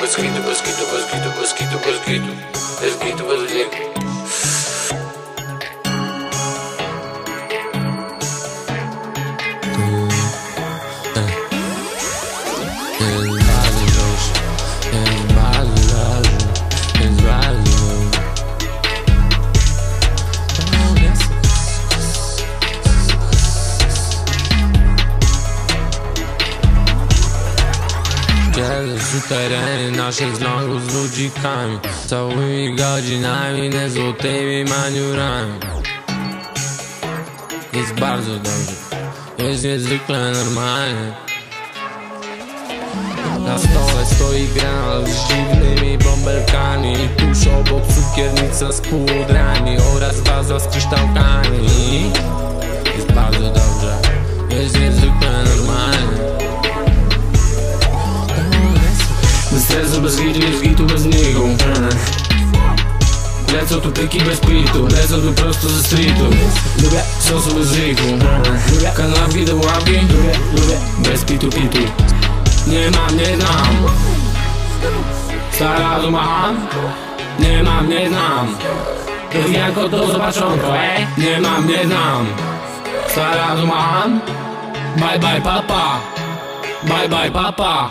Mosquito, mosquito, mosquito, mosquito, mosquito. Mosquito brasileiro. Kiedy sutereny naszych zlągów z ludzikami. Całymi godzinami, nie złotymi maniurami. Jest bardzo dobrze, jest niezwykle normalnie. Na stole stoi granat z dziwnymi bąbelkami. Tuż obok cukiernica z pudrami Oraz waza z kryształkami. Jest bardzo dobrze, Bez stresu, bez hitu, bez gitu, bez nigu Lecą tu pyki bez pitu Lecą tu prosto ze streetu Lubię sosu bez riku Kanapki do łapki Bez pitu pitu Nie mam, nie znam Stara mam. Nie mam, nie znam Jako to zobaczonko, ej Nie mam, nie znam Stara mam. Bye bye papa Bye bye papa